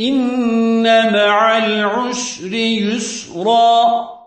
إن مع العسر يسرا